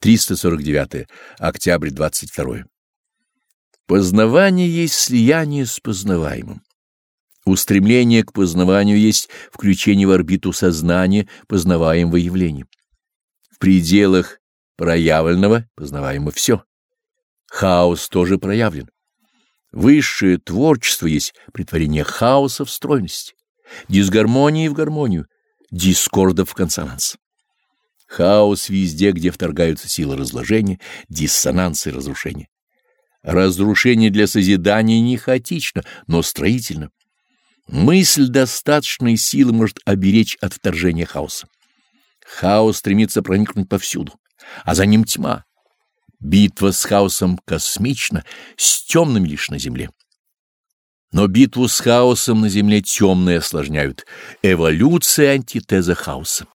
349. Октябрь 22. Познавание есть слияние с познаваемым. Устремление к познаванию есть включение в орбиту сознания познаваемого явления. В пределах проявленного познаваемо все. Хаос тоже проявлен. Высшее творчество есть притворение хаоса в стройность, дисгармонии в гармонию, дискорда в консонанс. Хаос везде, где вторгаются силы разложения, диссонансы разрушения. Разрушение для созидания не хаотично, но строительно. Мысль достаточной силы может оберечь от вторжения хаоса. Хаос стремится проникнуть повсюду, а за ним тьма. Битва с хаосом космична, с темным лишь на земле. Но битву с хаосом на земле темные осложняют. Эволюция антитеза хаоса.